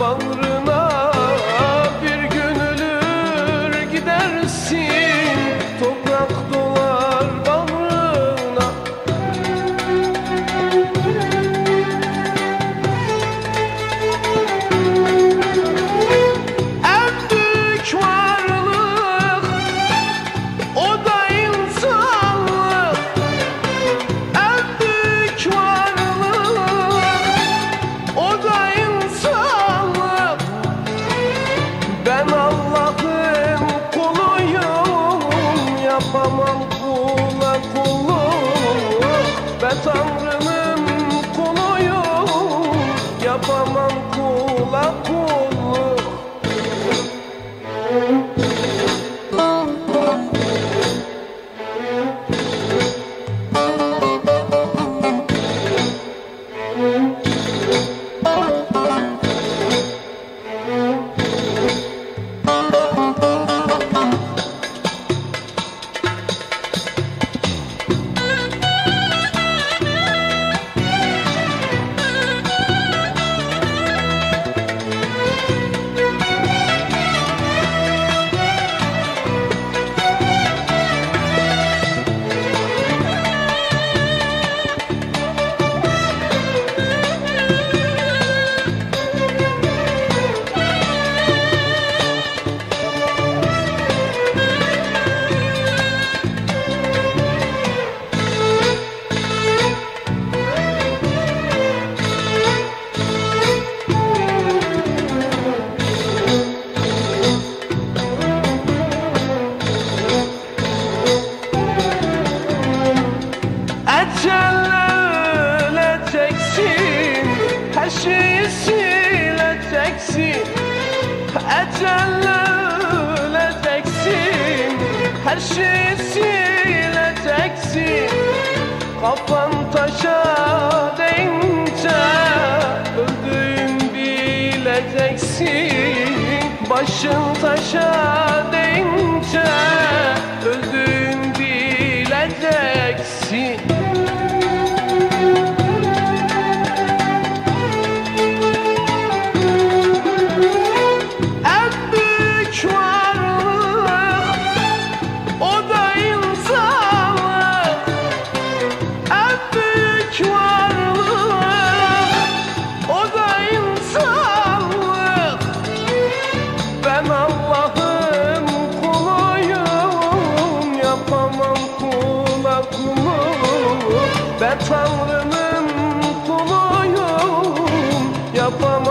bağrına Betamam kula kulu Ben Tanrı'nın kuluyum. Yapamam kula kulu. Her şeyi sileceksin Kafan taşa değince Öldüğün bileceksin Başın taşa değince Ben Tanrı'nın kuluyum. Yapamam